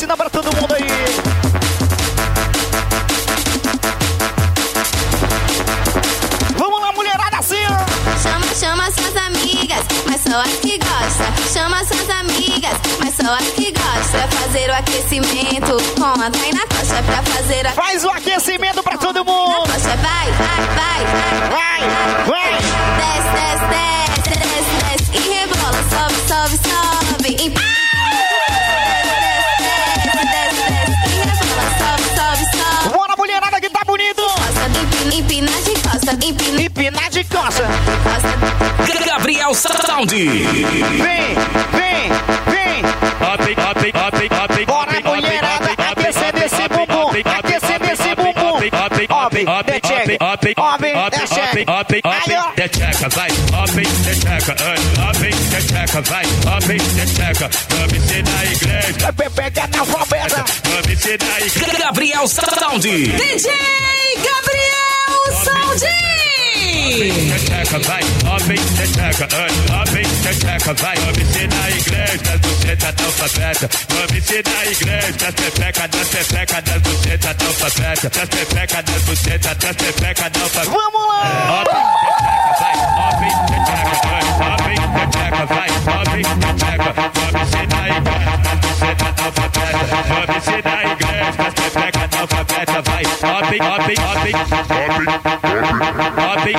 vacina pra todo mundo aí. Vamos lá, mulherada, assim. Chama, chama suas amigas, mas só as que gosta. Chama suas amigas, mas só as que gosta. Fazer o aquecimento com a Thay na coxa pra fazer a. Faz o aquecimento pra todo mundo. Na coxa, vai, vai, vai, Vai, vai. Desce, desce, desce, desce, desce e rebola. Sobe, sobe, sobe. Empina. Costa, empina, Empinar de costa. Gabriel Sound. Vem, vem, vem. Bora, mulherada, aquecer desse bumbum. Aquecer desse bumbum. Obe, decheque. Obe, decheque. Aí, ó. Decheca, vai, open, decheca, open, decheca, vai, open, decheca. Vamos ser na igreja, Pega na vamos ser na igreja. Gabriel Sound. DJ Gabriel Sound! Vai, open, decheca, open, decheca, vai. Vamos ser na igreja, você tá analfabeta. Vamos ser na igreja, das pepeca, das pepeca, das você tá analfabeta. Das pepeca, das tá, das pepeca, analfabeta. Vamos lá. Obe, decheque, vai.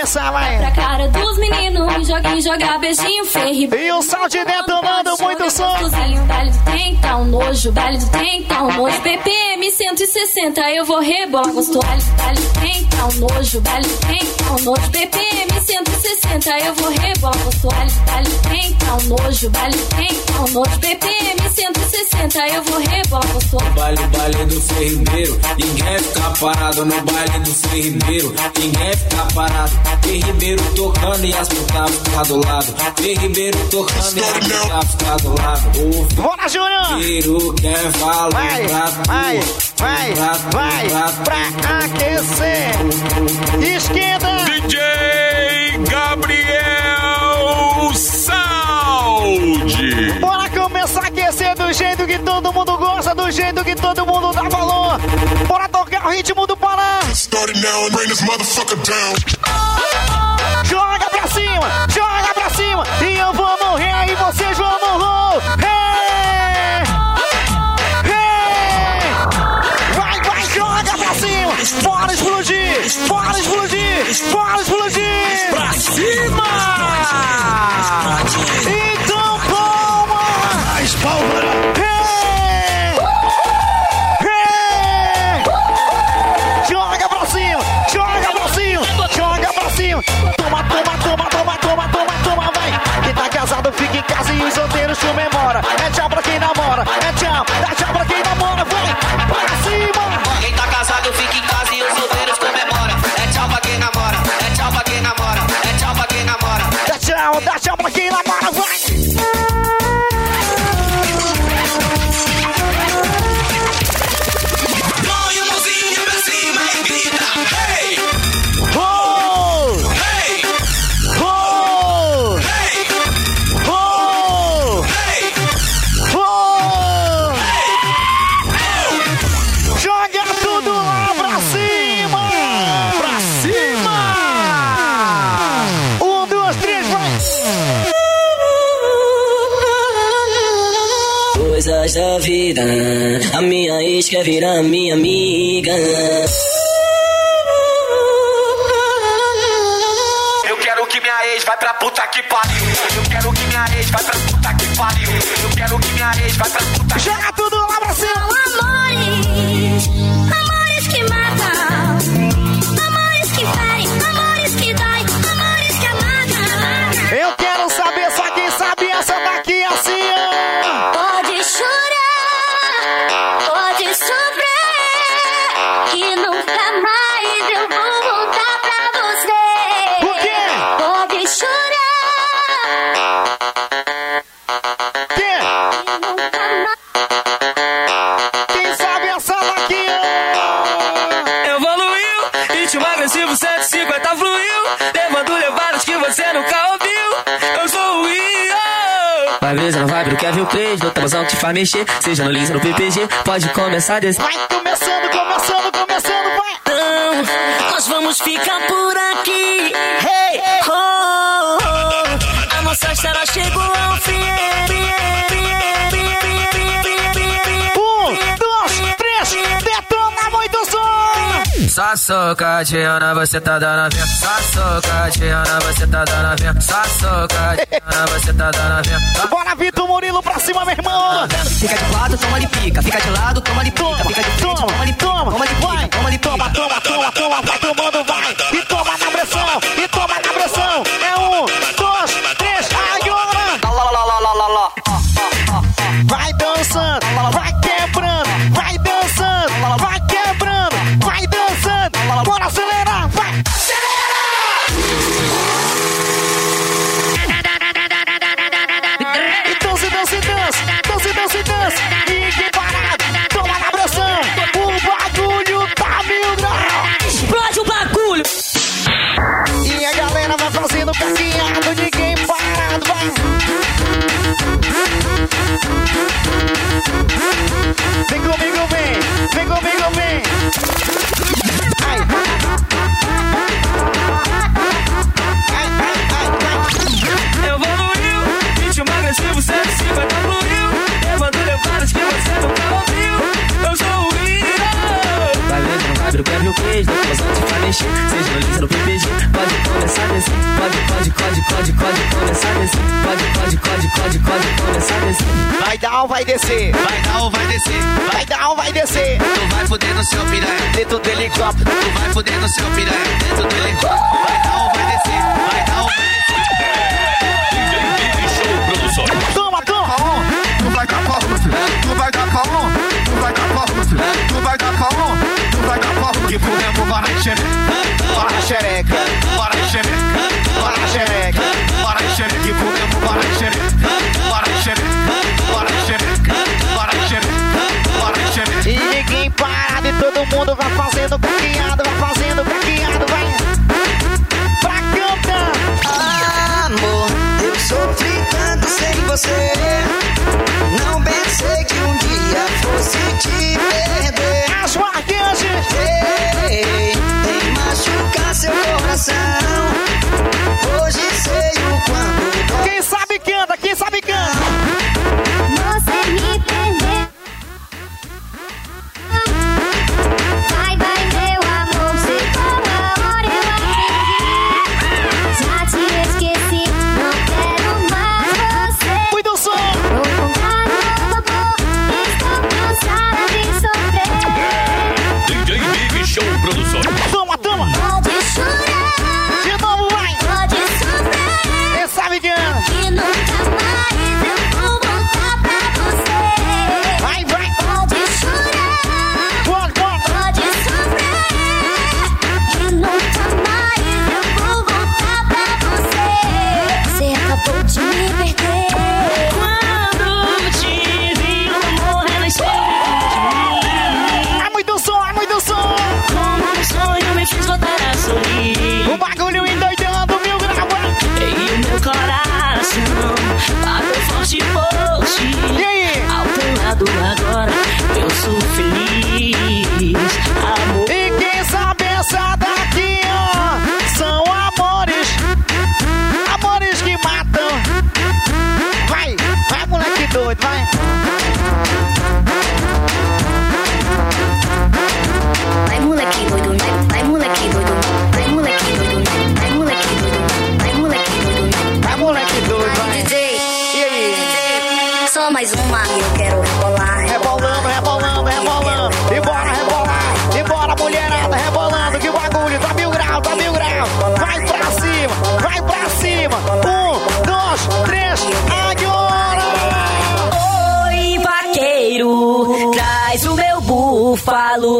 começar, vai. Pra cara dos meninos e jogar, beijinho Ribeiro E o Sound detonando muito som. Baile do tentão, nojo, baile do tentão, nojo. BPM 160, eu vou rebolar gostoso. Baile, baile do tentão, nojo, baile do tentão, nojo. BPM 160, eu vou rebolar gostoso. Baile, baile do tentão, nojo, baile do tentão, nojo. BPM 160, eu vou rebolar gostoso. Baile, baile do Ferribeiro, ninguém fica parado no baile do Ferribeiro, ninguém fica parado. Ferribeiro tocando e as putas ficam do lado. Ferribeiro tocando e as putas ficam do lado. O Bora, Júnior. Ferribeiro quer valor Vai, pra vai, tu, vai, pra tu, vai, pra aquecer. Esquerda. DJ Gabriel Sound. Bora começar a aquecer do jeito que todo mundo gosta, do jeito que todo mundo dá valor. Bora tocar o ritmo do Pará. Joga pra cima, joga pra cima. E eu vou morrer e vocês vão morrer. Hey! Hey! Vai, vai, joga pra cima. Bora explodir, bora explodir, bora explodir. Pra cima! Mais Coisas da vida, a minha ex quer virar minha amiga. Eu quero que minha ex vai pra puta que pariu. Eu quero que minha ex vai pra puta que pariu. Eu quero que minha ex vai pra puta que Joga ritmo agressivo 150 fluiu. Levando levadas que você nunca ouviu. Eu sou o Ian. Vai brisa, não vai pro Kevin Page. No transão te faz mexer. Seja no Lisa, no PPG. Pode começar desse. Vai começando, começando, começando, vai. Então, nós vamos ficar por aqui. Hey, oh, oh. A nossa história chegou Só socadinha, você tá dando a ver. Só socadinha, você tá dando a ver. Só socadinha, você tá dando a ver. Bora, Vitor Murilo, pra cima, meu irmão! Fica de lado, toma ali pica. Fica de lado, toma ali pica. Fica de frente, toma ali pica. Toma ali pica, toma ali. Toma, toma, toma, toma, vai tomando, vai! E toma na pressão, e toma na pressão! É um, dois, três, agora! Vai dançando, a descer. Vai dar ou vai descer? Vai dar ou vai descer? Vai dar ou vai descer? Tu vai fuder no seu piranha. Dentro do helicóptero. Tu vai fuder no seu piranha. Dentro do helicóptero. Vai dar ou vai descer? Vai dar ou vai descer? Toma, toma! Tu vai dar palma, tu vai dar palma, tu vai dar palma, tu vai dar palma, tu vai dar palma. Que fudemos, bora xereca, Bora, xereca! bora xereca, Bora, xereca! bora xereca. Que fudemos, bora xereca, parado e todo mundo vai fazendo caqueado, vai fazendo caqueado, vai! Pra cantar! Amor, eu sofri tanto sem você. Não pensei que um dia fosse te perder. As marcantes!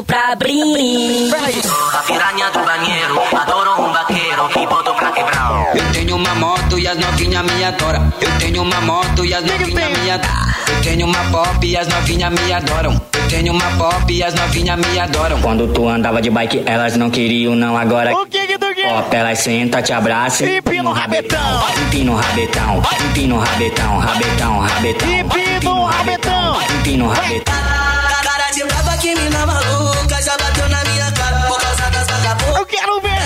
Pra abrir. A piranha do banheiro, adoro um vaqueiro e boto pra quebrar. Eu tenho uma moto e as novinhas me adoram. Eu tenho uma moto e as novinhas me adoram. Eu tenho uma pop e as novinhas me adoram. Eu tenho uma pop e as novinhas me adoram. Quando tu andava de bike, elas não queriam, não agora. O que que tu quer? copo, ela senta, te abraça. Empina o rabetão. Empina o rabetão, empina o rabetão, rabetão, rabetão. Empina o rabetão. Empina o rabetão. Cara de brava que mina maluca já bateu na minha cara por causa das vagabundas. Eu quero ver.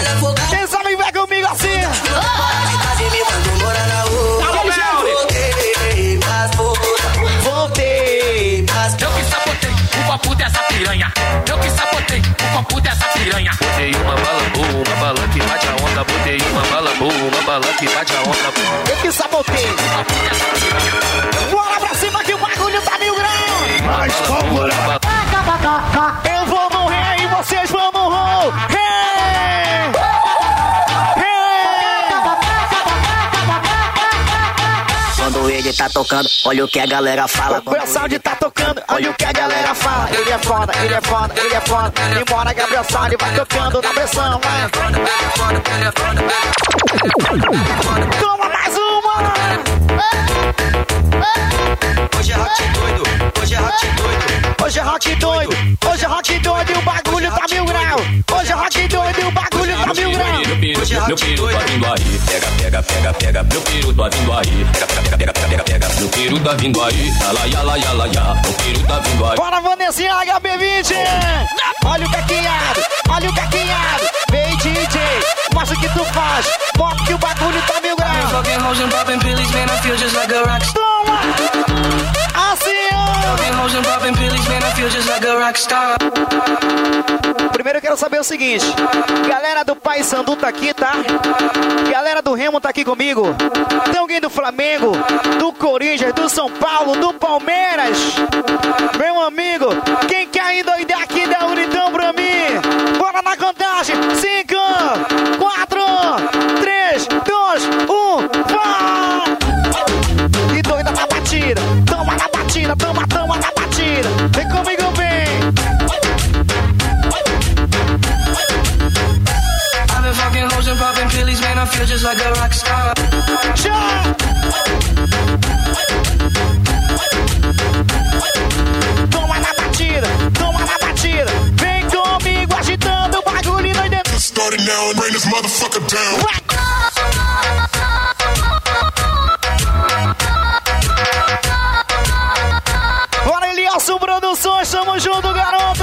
Quem sabe vai comigo assim. Quase me mandou morar na rua. Alô, Melri. Voltei pras putas. Voltei. pras Eu que sabotei o copo dessa piranha. Eu que sabotei o copo dessa piranha. Botei uma bala boa, uma bala que bate a onda. Botei uma bala boa, uma bala que bate a onda. Eu que sabotei. Bora pra cima que o bagulho tá mil graus. Mais pólvora. Eu vou no tá tocando, olha o que a galera fala. Gabriel Sound tá tocando, olha o que a galera fala. Ele é foda, ele é foda, ele é foda. Embora Gabriel Sound vai tocando na pressão, vai. Toma mais uma! Hoje é rock doido, hoje é rock doido. Hoje é rock doido, hoje é rock doido e o bagulho tá mil grau. Hoje é rock doido e o bagulho tá mil grau. Meu piru, meu tá vindo aí. Pega, pega, pega, pega. Meu piru tá vindo aí. Pega, pega, pega, pega, pega. Meu piru tá vindo aí. Yala, yala, yala, yala. Meu piru tá vindo aí. Bora, Vanessinha HB20! Olha o caqueado, olha o caqueado. DJ, mostra o que tu faz. Bota que o bagulho tá mil grau. Fucking hoes and popping pillies, man, I feel just like a rock star. Toma! Assim, ó. Fucking hoes and popping pillies, man, I feel just like a rock star. Primeiro eu quero saber o seguinte: galera do Pai Sandu tá aqui, tá? Galera do Remo tá aqui comigo. Tem alguém do Flamengo, do Corinthians, do São Paulo, do Palmeiras? Meu amigo, quem quer endoidar aqui dá um então pra mim? Na contagem: 5, 4, 3, 2, 1, vai! E doida na batida, toma na batida, toma, toma na batida. Vem comigo, vem. I've been fucking hoes and popping pillies, man, I feel just like a rock star. Tchau! Toma na batida, toma na batida. Start now and bring this motherfucker down. Bora, Elielson Produções, tamo junto, garoto!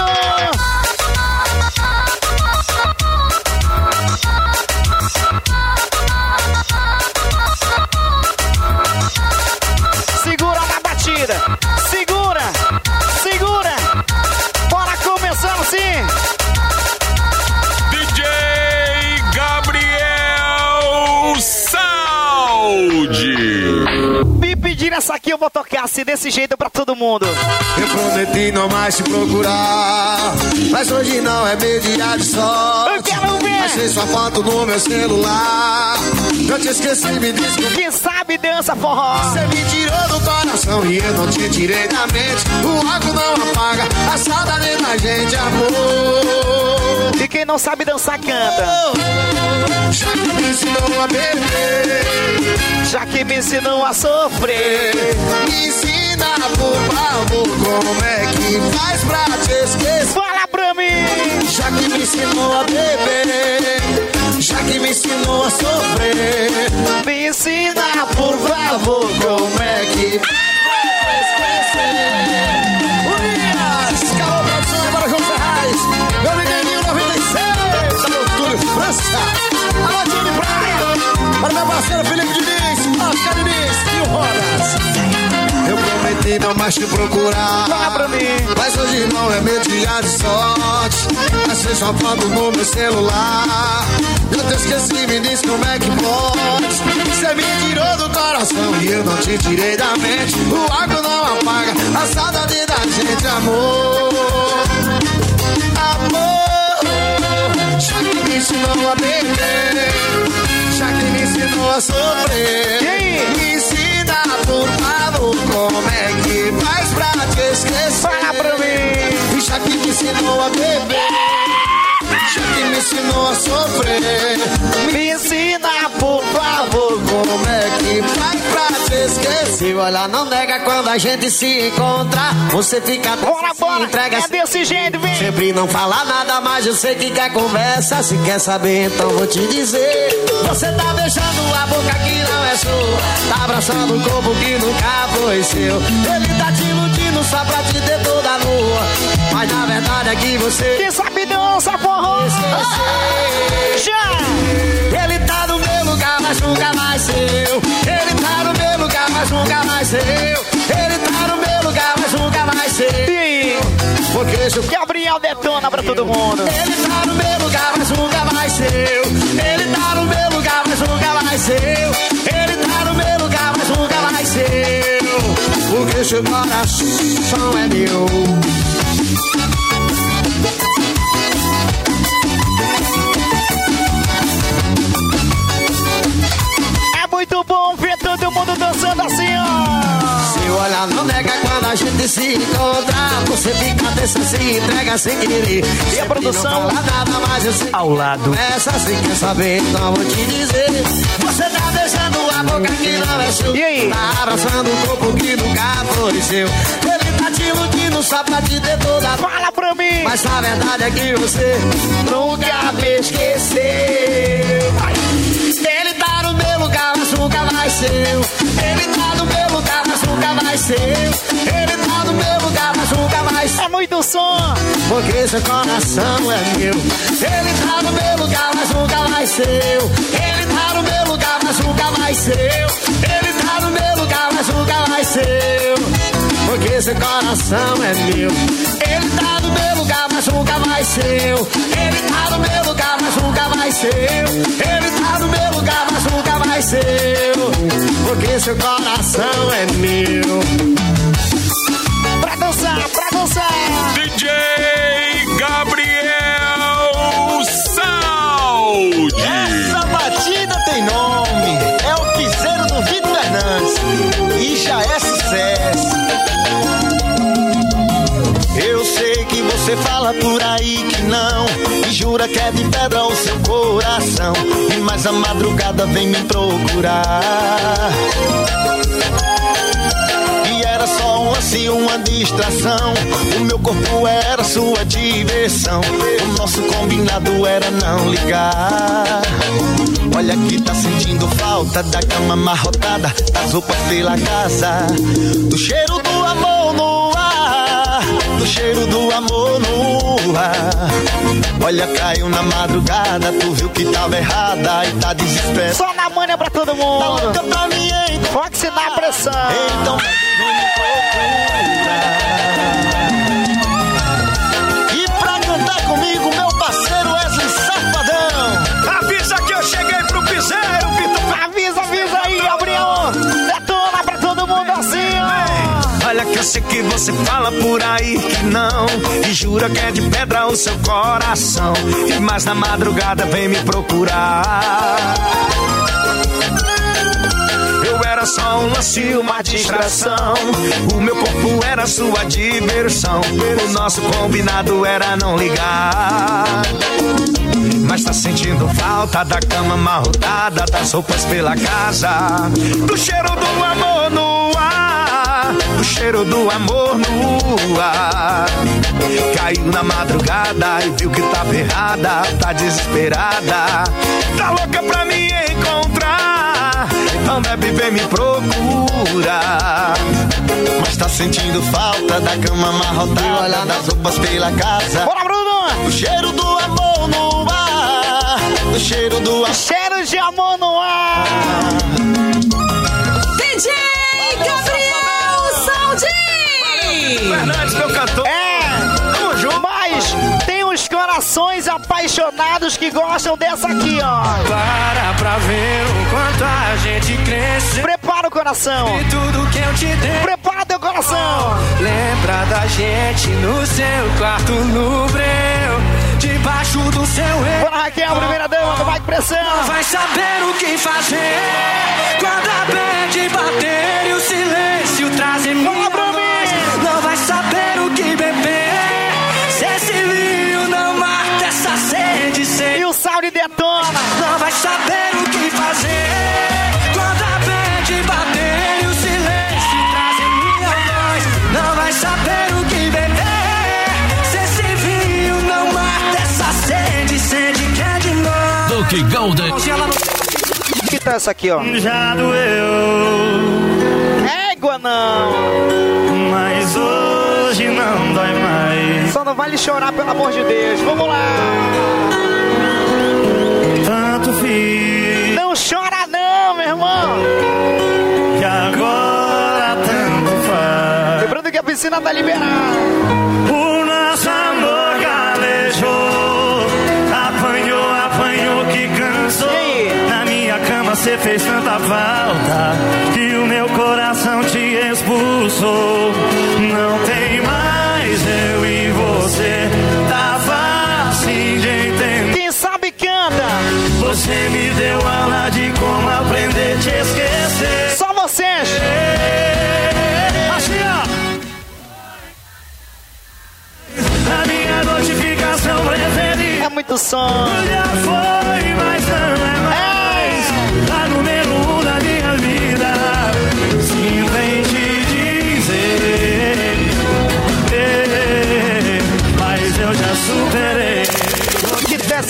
Essa aqui, eu vou tocar assim, desse jeito pra todo mundo. Eu prometi não mais te procurar, mas hoje não é meu dia de sorte. Eu quero ver. Achei sua foto no meu celular. Eu te esqueci, me desculpe. Sabe dança forró. Você me tirou do coração e eu não te tirei da mente. O álcool não apaga a saudade da gente, amor. E quem não sabe dançar, canta. Já que me ensinou a beber, Já que me ensinou a sofrer. me ensina, por favor, como é que faz pra te esquecer. Fala pra mim. Já que me ensinou a beber, já que me ensinou a sofrer, Me ensina, por favor, como é que. Unias, Carol Produção, agora João Ferraz, meu menininho 96, alô Túlio França, alô Johnny Praia, para meu parceiro Felipe Diniz, Oscar Diniz e o Rodas. Não mais te procurar, Fala pra mim. mas hoje não é meu dia de sorte. Achei sua foto no meu celular. Eu te esqueci, me diz como é que pode. Você me tirou do coração e eu não te tirei da mente. O álcool não apaga a saudade da gente, amor. Amor, já que me ensinou a beber, já que me ensinou a sofrer. Me ensina, por como é que faz pra te esquecer. Fala pra mim. Já que me ensinou a beber, que me ensinou a sofrer. Me ensina, por favor, Como é que faz pra te esquecer? Se olhar não nega quando a gente se encontra. Você fica Bora, bora. entrega É desse jeito, vem. Sempre não fala nada, mas eu sei que quer conversa. Se quer saber, então vou te dizer. Você tá beijando a boca que não é sua. Tá abraçando um corpo que nunca foi seu. Ele tá te iludindo só pra te ter toda nua. Mas na verdade é que você. Quem sabe dança, porra. Já. Ele tá no meu lugar, mas nunca mais seu. Ele tá no meu lugar, mas nunca mais seu. Ele tá no meu lugar, mas nunca mais seu. Porque se o Gabriel detona pra todo mundo. Ele tá no meu lugar, mas nunca mais seu. Ele tá no meu lugar, mas nunca mais seu. Ele tá no meu lugar, mas nunca mais seu. Porque seu coração é meu. Muito bom ver todo mundo dançando assim, ó. Se olhar não nega quando a gente se encontra. Você fica dessa, se entrega sem querer. E a produção? Nada, mas eu sei. Ao lado. Essa se quer saber, então vou te dizer. Você tá beijando a boca que não é sua. E aí? Tá abraçando um corpo que nunca foi seu. Ele tá te iludindo só pra te ter toda Fala pra mim. Mas a verdade é que você nunca me esqueceu. Mas nunca vai ser. Ele tá no meu lugar, mas nunca vai ser. Ele tá no meu lugar, mas nunca vai ser. É muito som. Porque seu coração é meu. Ele tá no meu lugar, mas nunca vai ser. Ele tá no meu lugar, mas nunca vai ser. Ele tá no meu lugar, mas nunca vai ser. Porque seu coração é meu. Ele tá lugar, mas nunca vai ser. Ele tá no meu lugar, mas nunca vai ser. Ele tá no meu lugar, mas nunca vai ser. Porque seu coração é meu. Pra dançar, pra dançar. DJ Gabriel você fala por aí que não e jura que é de pedra o seu coração. E mais a madrugada vem me procurar. E era só um lance, uma distração. O meu corpo era sua diversão. O nosso combinado era não ligar. Olha que tá sentindo falta da cama amarrotada, das roupas pela casa, do cheiro ar, do cheiro do amor no ar. Olha, caiu na madrugada, tu viu que tava errada e tá desesperada. Só na manha pra todo Tá mundo. louca pra mim, hein? Pode-se na pressão. Então não me procura. Eu sei que você fala por aí que não E jura que é de pedra o seu coração. E mais na madrugada vem me procurar. Eu era só um lance, uma distração. O meu corpo era sua diversão. O nosso combinado era não ligar. Mas tá sentindo falta da cama amarrotada, das roupas pela casa, do cheiro do amor no cheiro do amor no ar. Caiu na madrugada e viu que tava errada, tá desesperada, tá louca pra me encontrar. Então bebe, vem me procura. Mas tá sentindo falta da cama amarrotada, das roupas pela casa. Bora, Bruno. O cheiro do amor no ar, o cheiro do amor. Cheiro de amor no ar. Saldi! Fernandes, meu cantor. É. Tamo junto. Mas tem uns corações apaixonados que gostam dessa aqui, ó. Para pra ver o quanto a gente cresce. Prepara o coração. E tudo que eu te dei. Prepara teu coração. Lembra da gente no seu quarto no breu. Debaixo do seu erro. Bora, Raquel, primeira dama do Mike Pressão. Vai saber o que fazer quando a tá essa aqui, ó? Já doeu. Égua não! Mas hoje não dói mais. Só não vale chorar, pelo amor de Deus. Vamos lá! Tanto fiz. Não chora não, meu irmão! Que agora tanto faz. Lembrando que a piscina tá liberada. Você fez tanta falta. Que o meu coração te expulsou. Não tem mais eu e você. Tá fácil de entender. Quem sabe canta! Você me deu aula de como aprender a te esquecer. Só vocês! Assim, ó. A minha notificação preferida. É muito som. Já foi, mas não é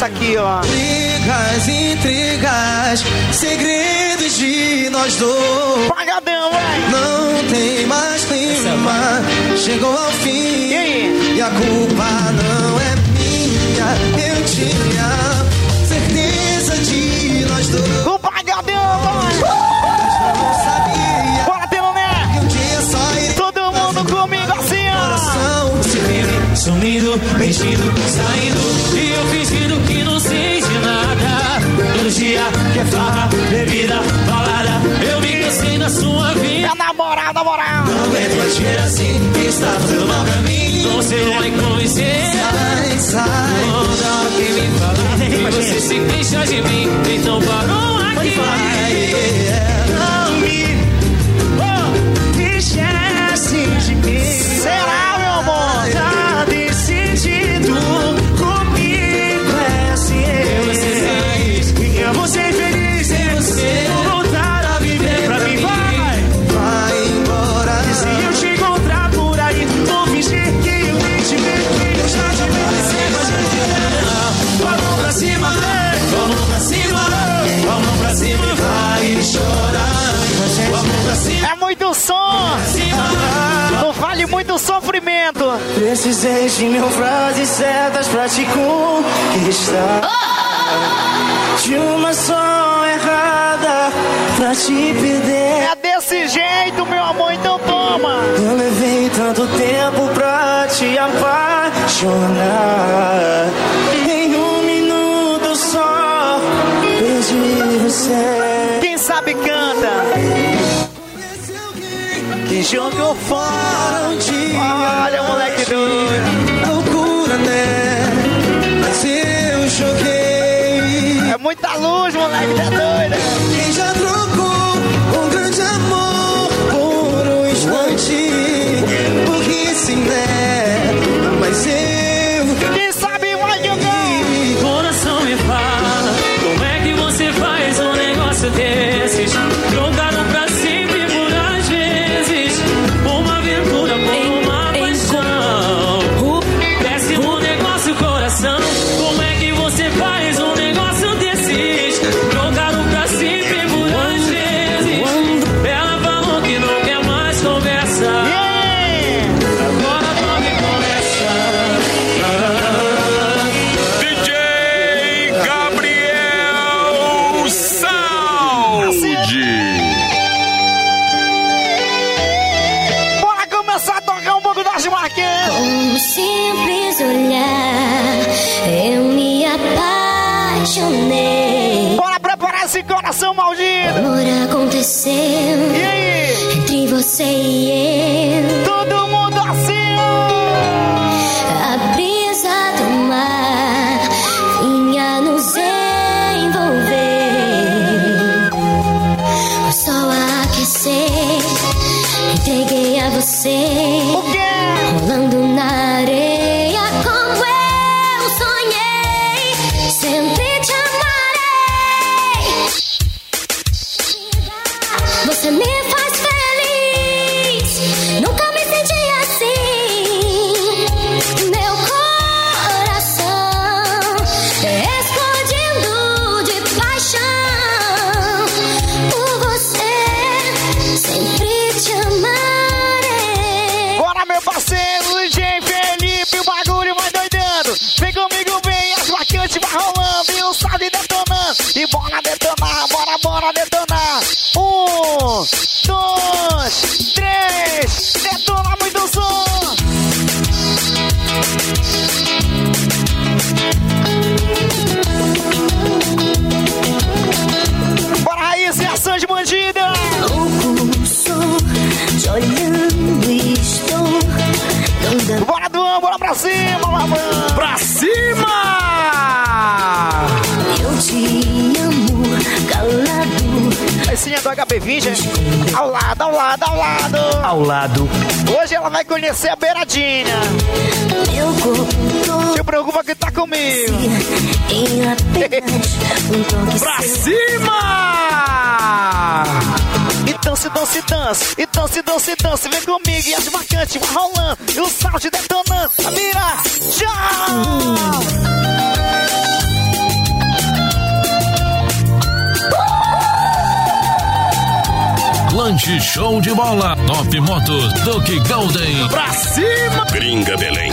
essa aqui, ó? Intrigas, intrigas, segredos de nós dois. Pagadão, vai! Não tem mais clima, chegou ao fim. E, a culpa não é minha, eu tinha certeza de nós dois. O pagadão, vai! Não sumido, mexido, saindo. E eu fingindo que não sei de nada. Todo dia que é farra, bebida, balada. Eu me cansei da sua vida. É namorar, namorar! Não aguento mais ver assim, que está fazendo mal pra mim. Você vai conhecer. Sai, sai. Quando alguém me falar que você se queixa de mim, então parou aqui. Não te conquistar. De uma só errada pra te perder. É desse jeito, meu amor, então toma! Eu levei tanto tempo pra te apaixonar. Em um minuto só, perdi você. Quem sabe canta! Que jogou fora dia. Olha, moleque doido! É muita luz, moleque, tá doido! Um simples olhar, eu me apaixonei. Bora preparar esse coração maldito! Amor aconteceu E aí? entre você e eu. Bora detonar. Um, dois, do HB20, ao lado, ao lado, ao lado. Ao lado. Hoje ela vai conhecer a beiradinha. Corpo Se preocupa que tá comigo. um Pra cima! E dance, dance, dance, e dance, dance, dance. Vem comigo e as marcantes rolando. E o sound detonando. A mira, tchau! Lanche Show de Bola. Top Motos, Duque Golden. Pra cima! Gringa Belém.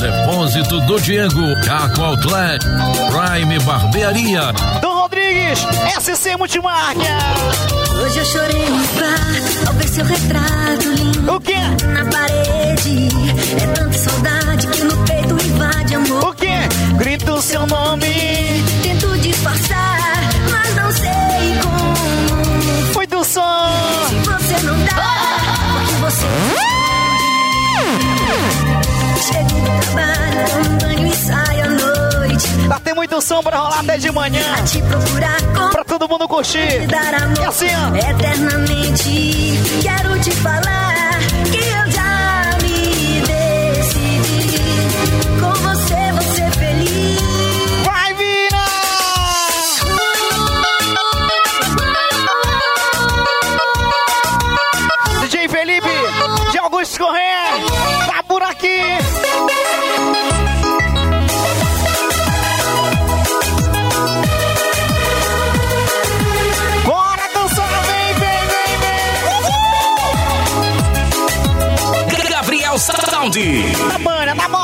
Depósito do Diego. Caco Outlet. Prime Barbearia. Dom Rodrigues, SC Multimarca. Hoje eu chorei no bar ao ver seu retrato lindo O quê? na parede. É tanta saudade que no peito invade amor. O quê? Grita o seu nome. Tento disfarçar, mas não sei como. Se você não dá, porque você. Chego do trabalho, tomo banho e saio à noite. Lá tem muito som pra rolar até de manhã. A te procurar com Pra todo mundo curtir. dar amor E assim, ó. eternamente. Quero te falar que eu já aqui. Bora dançar, vem, vem, vem, vem. Gabriel Sound. Tá bom.